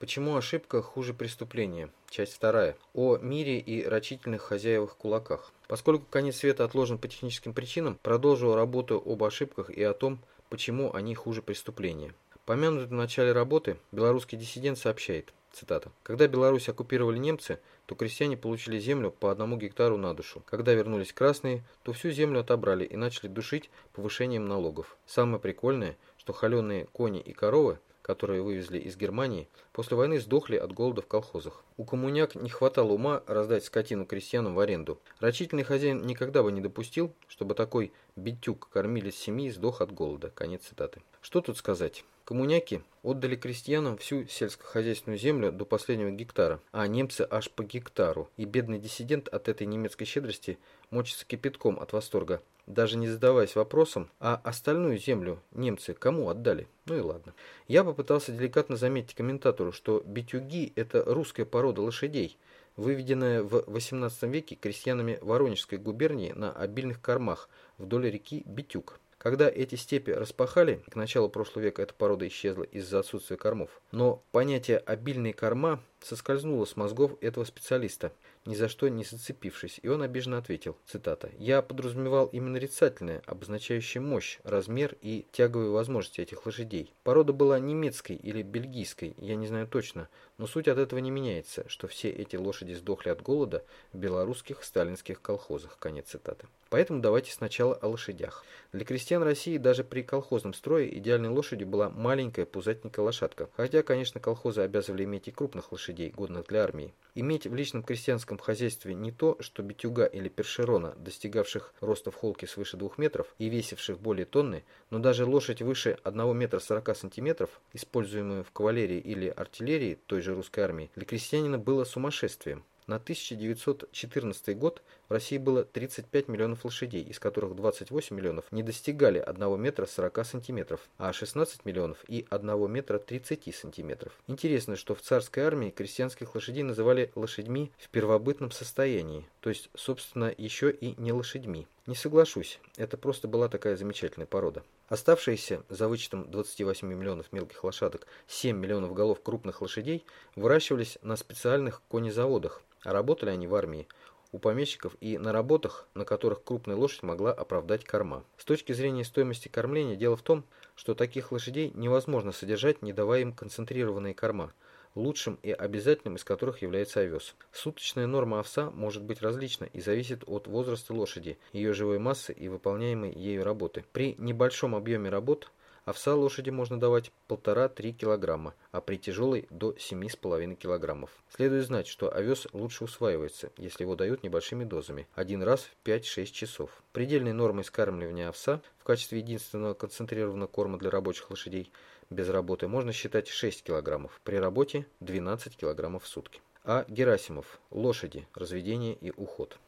Почему ошибка хуже преступления? Часть вторая. О мире и рачительных хозяевах кулаках. Поскольку конец света отложен по техническим причинам, продолжу работу об ошибках и о том, почему они хуже преступления. Помянутый в начале работы белорусский диссидент сообщает, цитата, «Когда Беларусь оккупировали немцы, то крестьяне получили землю по одному гектару на душу. Когда вернулись красные, то всю землю отобрали и начали душить повышением налогов. Самое прикольное, что холеные кони и коровы – которые вывезли из Германии, после войны сдохли от голода в колхозах. У коммуняк не хватало ума раздать скотину крестьянам в аренду. Рачительный хозяин никогда бы не допустил, чтобы такой битюк кормилец семьи сдох от голода. Конец цитаты. Что тут сказать? Коммуняки отдали крестьянам всю сельскохозяйственную землю до последнего гектара, а немцы аж по гектару, и бедный диссидент от этой немецкой щедрости мочится кипятком от восторга, даже не задаваясь вопросом, а остальную землю немцы кому отдали? Ну и ладно. Я попытался деликатно заметить комментатору, что битюги – это русская порода лошадей, выведенная в XVIII веке крестьянами Воронежской губернии на обильных кормах вдоль реки Битюк. Когда эти степи распахали, к началу прошлого века эта порода исчезла из-за отсутствия кормов. Но понятие «обильные корма» соскользнуло с мозгов этого специалиста, ни за что не зацепившись, и он обиженно ответил, цитата, «Я подразумевал именно нарицательное, обозначающее мощь, размер и тяговые возможности этих лошадей. Порода была немецкой или бельгийской, я не знаю точно, но суть от этого не меняется, что все эти лошади сдохли от голода в белорусских сталинских колхозах». Конец цитаты. Поэтому давайте сначала о лошадях. Для крестьян России даже при колхозном строе идеальной лошадью была маленькая пузатенькая лошадка. Хотя, конечно, колхозы обязывали иметь и крупных лошадей, годных для армии. Иметь в личном крестьянском хозяйстве не то, что битюга или першерона, достигавших роста в холке свыше 2 метров и весивших более тонны, но даже лошадь выше 1 метра 40 сантиметров, используемую в кавалерии или артиллерии той же русской армии, для крестьянина было сумасшествием. На 1914 год в России было 35 миллионов лошадей, из которых 28 миллионов не достигали 1 метра 40 сантиметров, а 16 миллионов и 1 метра 30 сантиметров. Интересно, что в царской армии крестьянских лошадей называли лошадьми в первобытном состоянии, то есть, собственно, еще и не лошадьми. Не соглашусь, это просто была такая замечательная порода. Оставшиеся, за вычетом 28 миллионов мелких лошадок, 7 миллионов голов крупных лошадей выращивались на специальных конезаводах, а работали они в армии, у помещиков и на работах, на которых крупная лошадь могла оправдать корма. С точки зрения стоимости кормления, дело в том, что таких лошадей невозможно содержать, не давая им концентрированные корма, лучшим и обязательным из которых является овес. Суточная норма овса может быть различна и зависит от возраста лошади, ее живой массы и выполняемой ею работы. При небольшом объеме работ – Овса лошади можно давать 1,5-3 кг, а при тяжелой до 7,5 кг. Следует знать, что овес лучше усваивается, если его дают небольшими дозами, один раз в 5-6 часов. Предельной нормой скармливания овса в качестве единственного концентрированного корма для рабочих лошадей без работы можно считать 6 кг, при работе 12 кг в сутки. А Герасимов – лошади, разведение и уход.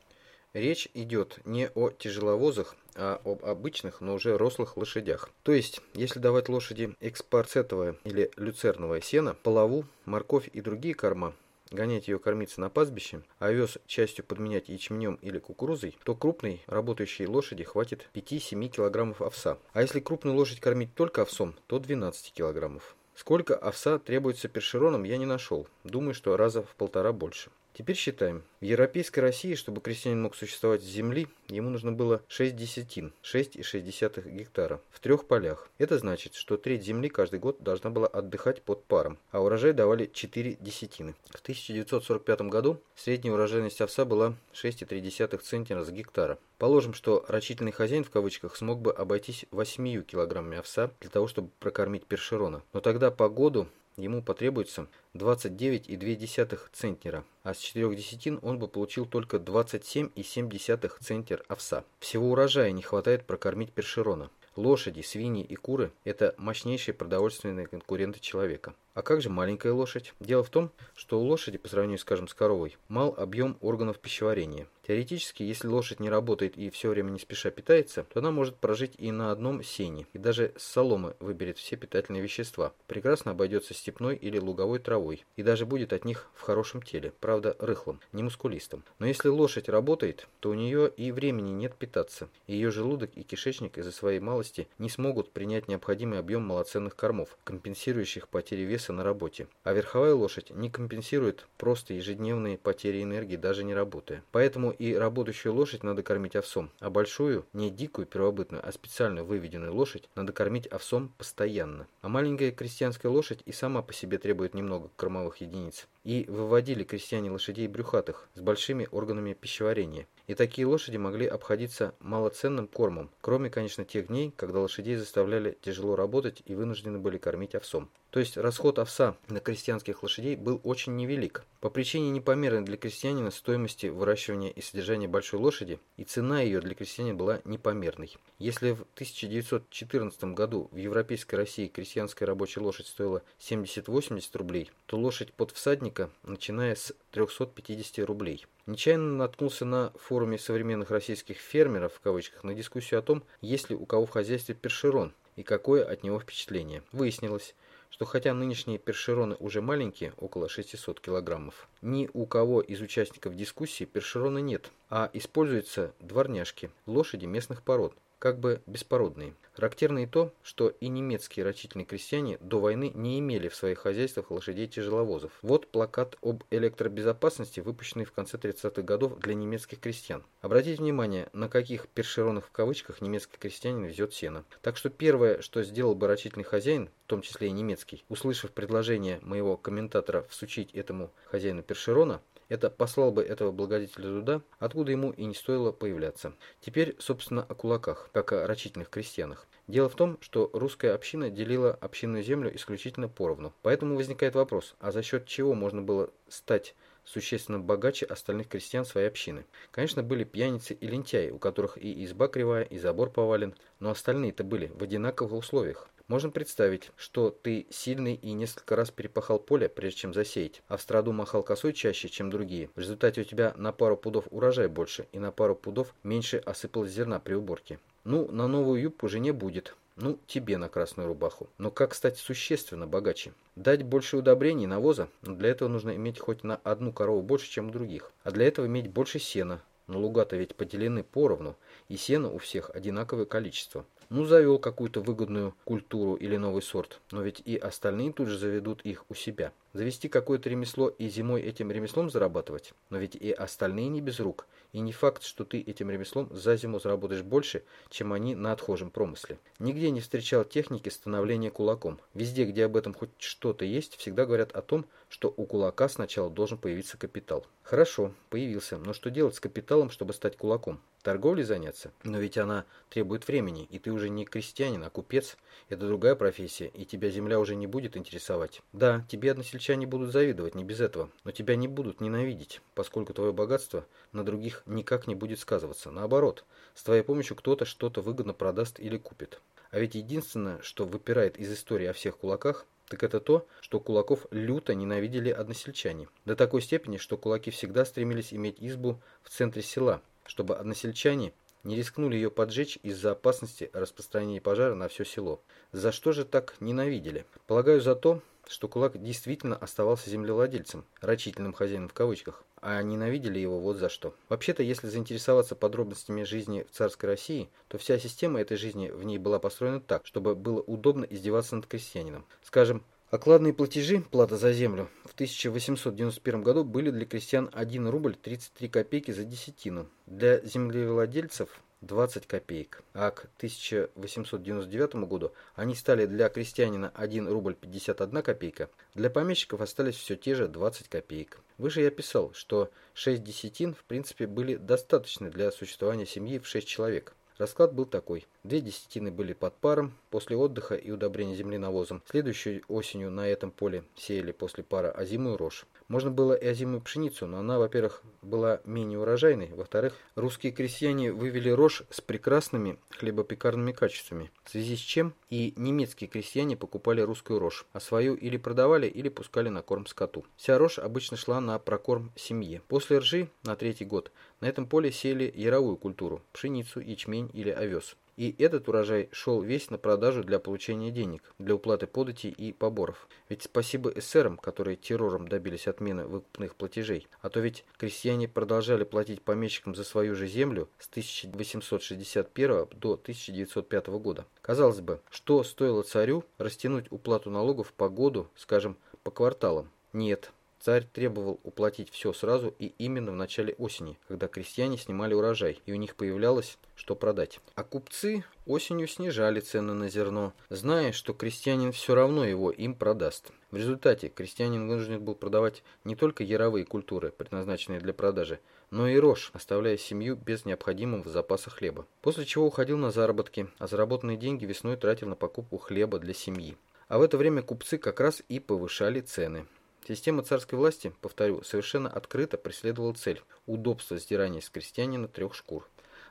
Речь идет не о тяжеловозах, а об обычных, но уже рослых лошадях. То есть, если давать лошади экспарцетовое или люцерновое сено, полову, морковь и другие корма, гонять ее кормиться на пастбище, а овес частью подменять ячменем или кукурузой, то крупной работающей лошади хватит 5-7 килограммов овса. А если крупную лошадь кормить только овсом, то 12 килограммов. Сколько овса требуется першероном, я не нашел. Думаю, что раза в полтора больше. Теперь считаем. В европейской России, чтобы крестьянин мог существовать с земли, ему нужно было 6 десятин, 6,6 гектара, в трех полях. Это значит, что треть земли каждый год должна была отдыхать под паром, а урожай давали 4 десятины. В 1945 году средняя урожайность овса была 6,3 центнера с гектара. Положим, что рачительный хозяин в кавычках смог бы обойтись 8 килограммами овса для того, чтобы прокормить першерона. Но тогда по году ему потребуется 29,2 центнера, а с 4 десятин он бы получил только 27,7 центнер овса. Всего урожая не хватает прокормить першерона. Лошади, свиньи и куры – это мощнейшие продовольственные конкуренты человека. А как же маленькая лошадь? Дело в том, что у лошади, по сравнению, скажем, с коровой, мал объем органов пищеварения. Теоретически, если лошадь не работает и все время не спеша питается, то она может прожить и на одном сене, и даже с соломы выберет все питательные вещества. Прекрасно обойдется степной или луговой травой, и даже будет от них в хорошем теле, правда рыхлом, не мускулистом. Но если лошадь работает, то у нее и времени нет питаться, ее желудок и кишечник из-за своей малости не смогут принять необходимый объем малоценных кормов, компенсирующих потери веса веса на работе, а верховая лошадь не компенсирует просто ежедневные потери энергии, даже не работая. Поэтому и работающую лошадь надо кормить овсом, а большую, не дикую первобытную, а специально выведенную лошадь надо кормить овсом постоянно. А маленькая крестьянская лошадь и сама по себе требует немного кормовых единиц. И выводили крестьяне лошадей брюхатых, с большими органами пищеварения. И такие лошади могли обходиться малоценным кормом, кроме, конечно, тех дней, когда лошадей заставляли тяжело работать и вынуждены были кормить овсом. То есть расход овса на крестьянских лошадей был очень невелик. По причине непомерной для крестьянина стоимости выращивания и содержания большой лошади, и цена ее для крестьянина была непомерной. Если в 1914 году в европейской России крестьянская рабочая лошадь стоила 70-80 рублей, то лошадь под всадника, начиная с 350 рублей. Нечаянно наткнулся на форуме современных российских фермеров, в кавычках, на дискуссию о том, есть ли у кого в хозяйстве першерон и какое от него впечатление. Выяснилось, что хотя нынешние першероны уже маленькие, около 600 килограммов, ни у кого из участников дискуссии першерона нет, а используются дворняжки, лошади местных пород, как бы беспородные. Характерно и то, что и немецкие рачительные крестьяне до войны не имели в своих хозяйствах лошадей-тяжеловозов. Вот плакат об электробезопасности, выпущенный в конце 30-х годов для немецких крестьян. Обратите внимание, на каких першеронах в кавычках немецкий крестьянин везет сено. Так что первое, что сделал бы рачительный хозяин, в том числе и немецкий, услышав предложение моего комментатора всучить этому хозяину першерона, это послал бы этого благодетеля туда, откуда ему и не стоило появляться. Теперь, собственно, о кулаках, как о рачительных крестьянах. Дело в том, что русская община делила общинную землю исключительно поровну. Поэтому возникает вопрос, а за счет чего можно было стать существенно богаче остальных крестьян своей общины. Конечно, были пьяницы и лентяи, у которых и изба кривая, и забор повален, но остальные-то были в одинаковых условиях. Можно представить, что ты сильный и несколько раз перепахал поле, прежде чем засеять, а в страду махал косой чаще, чем другие. В результате у тебя на пару пудов урожай больше и на пару пудов меньше осыпалось зерна при уборке. Ну, на новую юбку жене будет. Ну, тебе на красную рубаху. Но как стать существенно богаче? Дать больше удобрений, навоза? Но для этого нужно иметь хоть на одну корову больше, чем у других. А для этого иметь больше сена. Но луга-то ведь поделены поровну, и сена у всех одинаковое количество. Ну, завел какую-то выгодную культуру или новый сорт, но ведь и остальные тут же заведут их у себя. Завести какое-то ремесло и зимой этим ремеслом зарабатывать, но ведь и остальные не без рук, и не факт, что ты этим ремеслом за зиму заработаешь больше, чем они на отхожем промысле. Нигде не встречал техники становления кулаком. Везде, где об этом хоть что-то есть, всегда говорят о том, что у кулака сначала должен появиться капитал. Хорошо, появился, но что делать с капиталом, чтобы стать кулаком? Торговлей заняться? Но ведь она требует времени, и ты уже не крестьянин, а купец. Это другая профессия, и тебя земля уже не будет интересовать. Да, тебе односельчане будут завидовать, не без этого, но тебя не будут ненавидеть, поскольку твое богатство на других никак не будет сказываться. Наоборот, с твоей помощью кто-то что-то выгодно продаст или купит. А ведь единственное, что выпирает из истории о всех кулаках, так это то, что кулаков люто ненавидели односельчане. До такой степени, что кулаки всегда стремились иметь избу в центре села, чтобы односельчане не рискнули ее поджечь из-за опасности распространения пожара на все село. За что же так ненавидели? Полагаю, за то, что кулак действительно оставался землевладельцем, рачительным хозяином в кавычках, а ненавидели его вот за что. Вообще-то, если заинтересоваться подробностями жизни в царской России, то вся система этой жизни в ней была построена так, чтобы было удобно издеваться над крестьянином. Скажем, Окладные платежи, плата за землю, в 1891 году были для крестьян 1 рубль 33 копейки за десятину, для землевладельцев 20 копеек, а к 1899 году они стали для крестьянина 1 рубль 51 копейка, для помещиков остались все те же 20 копеек. Выше я писал, что 6 десятин в принципе были достаточны для существования семьи в 6 человек. Расклад был такой. Две десятины были под паром после отдыха и удобрения земли навозом. Следующей осенью на этом поле сеяли после пара озимую рожь. Можно было и озимую пшеницу, но она, во-первых, была менее урожайной, во-вторых, русские крестьяне вывели рожь с прекрасными хлебопекарными качествами, в связи с чем и немецкие крестьяне покупали русскую рожь, а свою или продавали, или пускали на корм скоту. Вся рожь обычно шла на прокорм семье. После ржи на третий год на этом поле сеяли яровую культуру – пшеницу, ячмень или овес. И этот урожай шел весь на продажу для получения денег, для уплаты податей и поборов. Ведь спасибо эсерам, которые террором добились отмены выкупных платежей. А то ведь крестьяне продолжали платить помещикам за свою же землю с 1861 до 1905 года. Казалось бы, что стоило царю растянуть уплату налогов по году, скажем, по кварталам? Нет, Царь требовал уплатить все сразу и именно в начале осени, когда крестьяне снимали урожай, и у них появлялось что продать. А купцы осенью снижали цены на зерно, зная, что крестьянин все равно его им продаст. В результате крестьянин вынужден был продавать не только яровые культуры, предназначенные для продажи, но и рожь, оставляя семью без необходимого запаса хлеба. После чего уходил на заработки, а заработанные деньги весной тратил на покупку хлеба для семьи. А в это время купцы как раз и повышали цены. Система царской власти, повторю, совершенно открыто преследовала цель – удобство сдирания с крестьянина трех шкур.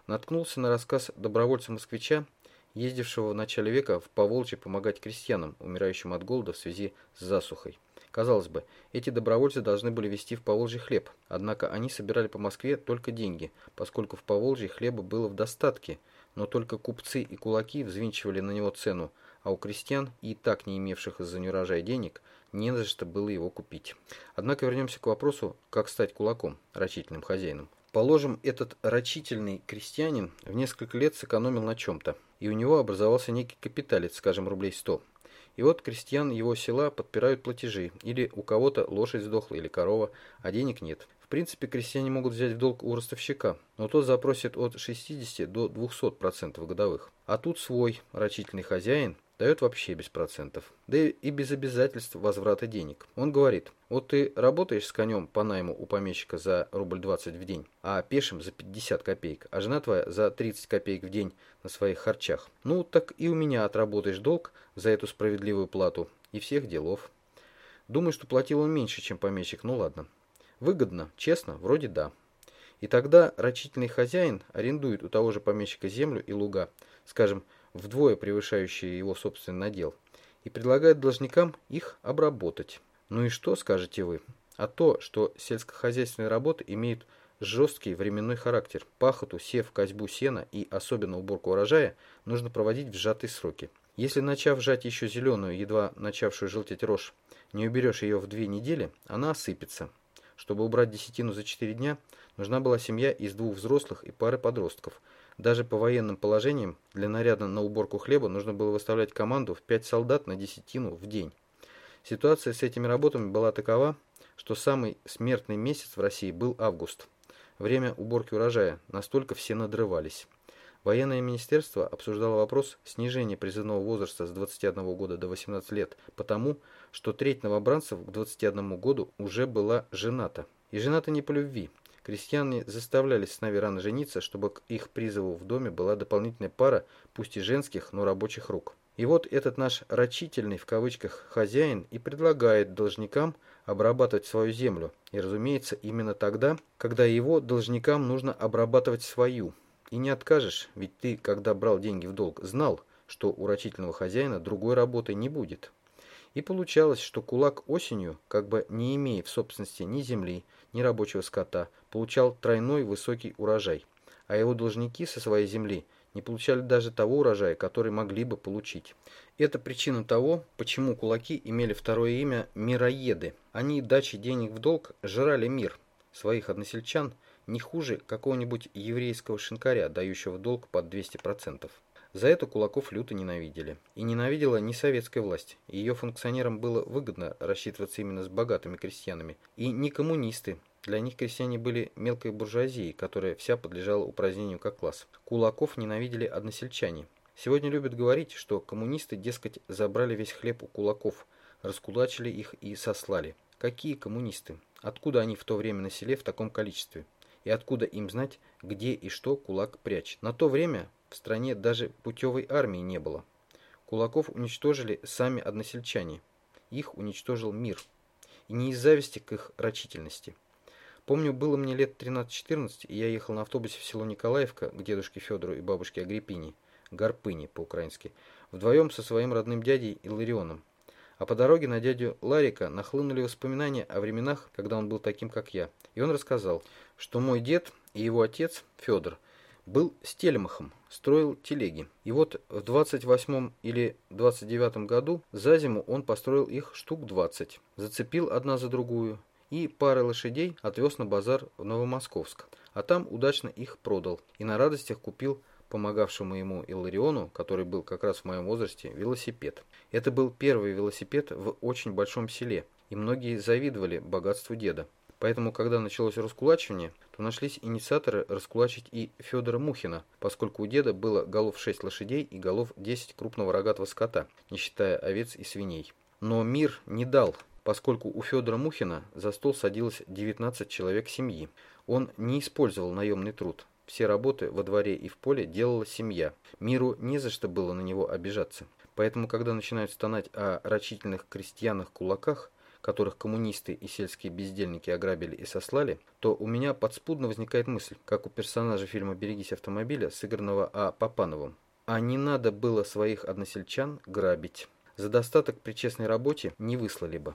Наткнулся на рассказ добровольца-москвича, ездившего в начале века в Поволжье помогать крестьянам, умирающим от голода в связи с засухой. Казалось бы, эти добровольцы должны были везти в Поволжье хлеб, однако они собирали по Москве только деньги, поскольку в Поволжье хлеба было в достатке, но только купцы и кулаки взвинчивали на него цену, а у крестьян, и так не имевших из-за неурожая денег, не за что было его купить. Однако вернемся к вопросу, как стать кулаком, рачительным хозяином. Положим, этот рачительный крестьянин в несколько лет сэкономил на чем-то, и у него образовался некий капиталец, скажем, рублей 100. И вот крестьян его села подпирают платежи, или у кого-то лошадь сдохла или корова, а денег нет. В принципе, крестьяне могут взять в долг у ростовщика, но тот запросит от 60 до 200% годовых. А тут свой рачительный хозяин дает вообще без процентов, да и без обязательств возврата денег. Он говорит, вот ты работаешь с конем по найму у помещика за рубль 20 в день, а пешим за 50 копеек, а жена твоя за 30 копеек в день на своих харчах. Ну, так и у меня отработаешь долг за эту справедливую плату и всех делов. Думаю, что платил он меньше, чем помещик, ну ладно. Выгодно, честно, вроде да. И тогда рачительный хозяин арендует у того же помещика землю и луга, скажем, вдвое превышающие его собственный надел, и предлагает должникам их обработать. Ну и что, скажете вы? А то, что сельскохозяйственные работы имеют жесткий временной характер. Пахоту, сев, козьбу сена и особенно уборку урожая нужно проводить в сжатые сроки. Если начав жать еще зеленую, едва начавшую желтеть рожь, не уберешь ее в две недели, она осыпется. Чтобы убрать десятину за четыре дня, нужна была семья из двух взрослых и пары подростков – даже по военным положениям для наряда на уборку хлеба нужно было выставлять команду в 5 солдат на десятину в день. Ситуация с этими работами была такова, что самый смертный месяц в России был август. Время уборки урожая, настолько все надрывались. Военное министерство обсуждало вопрос снижения призывного возраста с 21 года до 18 лет, потому что треть новобранцев к 21 году уже была жената. И жената не по любви, Крестьяне заставляли сыновей рано жениться, чтобы к их призыву в доме была дополнительная пара, пусть и женских, но рабочих рук. И вот этот наш «рачительный» в кавычках хозяин и предлагает должникам обрабатывать свою землю. И, разумеется, именно тогда, когда его должникам нужно обрабатывать свою. И не откажешь, ведь ты, когда брал деньги в долг, знал, что у рачительного хозяина другой работы не будет. И получалось, что кулак осенью, как бы не имея в собственности ни земли, ни рабочего скота, получал тройной высокий урожай, а его должники со своей земли не получали даже того урожая, который могли бы получить. Это причина того, почему кулаки имели второе имя «мироеды». Они дачи денег в долг жрали мир, своих односельчан, не хуже какого-нибудь еврейского шинкаря, дающего долг под 200%. За это кулаков люто ненавидели. И ненавидела не советская власть. Ее функционерам было выгодно рассчитываться именно с богатыми крестьянами. И не коммунисты. Для них крестьяне были мелкой буржуазией, которая вся подлежала упразднению как класс. Кулаков ненавидели односельчане. Сегодня любят говорить, что коммунисты, дескать, забрали весь хлеб у кулаков, раскулачили их и сослали. Какие коммунисты? Откуда они в то время на селе в таком количестве? И откуда им знать, где и что кулак прячет? На то время в стране даже путевой армии не было. Кулаков уничтожили сами односельчане. Их уничтожил мир. И не из зависти к их рачительности. Помню, было мне лет 13-14, и я ехал на автобусе в село Николаевка к дедушке Федору и бабушке Агриппине, Гарпыне по-украински, вдвоем со своим родным дядей Илларионом. А по дороге на дядю Ларика нахлынули воспоминания о временах, когда он был таким, как я. И он рассказал, что мой дед и его отец, Федор, был стельмахом, строил телеги. И вот в 28 или 29 году за зиму он построил их штук 20, зацепил одна за другую и пары лошадей отвез на базар в Новомосковск, а там удачно их продал и на радостях купил помогавшему ему Иллариону, который был как раз в моем возрасте, велосипед. Это был первый велосипед в очень большом селе, и многие завидовали богатству деда. Поэтому, когда началось раскулачивание, то нашлись инициаторы раскулачить и Федора Мухина, поскольку у деда было голов 6 лошадей и голов 10 крупного рогатого скота, не считая овец и свиней. Но мир не дал, поскольку у Федора Мухина за стол садилось 19 человек семьи. Он не использовал наемный труд. Все работы во дворе и в поле делала семья. Миру не за что было на него обижаться. Поэтому, когда начинают стонать о рачительных крестьянах-кулаках, которых коммунисты и сельские бездельники ограбили и сослали, то у меня подспудно возникает мысль, как у персонажа фильма «Берегись автомобиля», сыгранного А. Папановым. А не надо было своих односельчан грабить. За достаток при честной работе не выслали бы.